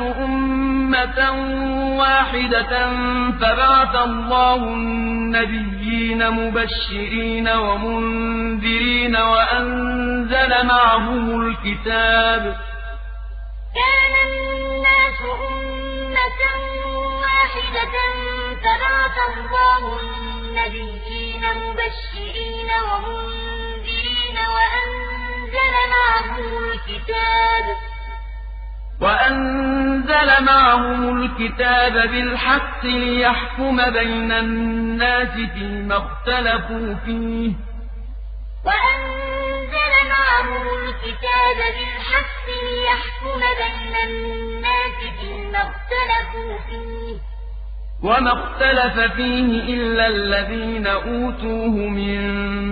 النَّاسُ أُمَّةً وَاحِدَةً فَبَعَثَ اللَّهُ النَّبِيِّينَ مُبَشِّرِينَ وَمُنذِرِينَ وَأَنزَلَ مَعَهُمُ الْكِتَابَ. كَانَ النَّاسُ أُمَّةً وَاحِدَةً فَبَعَثَ اللَّهُ النَّبِيِّينَ مُبَشِّرِينَ وَمُنذِرِينَ مَعَهُمُ الْكِتَابَ بِالْحَقِّ لِيَحْكُمَ بَيْنَ النَّاسِ فِيمَا اخْتَلَفُوا فِيهِ ۚ وَأَنزَلَ مَعَهُمُ الْكِتَابَ بِالْحَقِّ لِيَحْكُمَ بَيْنَ النَّاسِ فِيمَا اخْتَلَفُوا فِيهِ ۚ وَمَا اخْتَلَفَ فِيهِ إِلَّا الَّذِينَ أُوتُوهُ مِن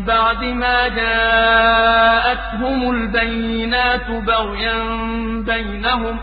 بَعْدِ مَا جَاءَتْهُمُ الْبَيِّنَاتُ بَغْيًا بَيْنَهُمْ ۖ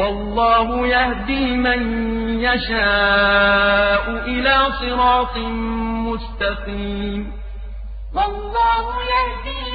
وَاللَّهُ يَهْدِي مَن يَشَاءُ إِلَىٰ صِرَاطٍ مُّسْتَقِيمٍ. وَاللَّهُ يَهْدِي